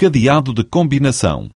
cadeado de combinação.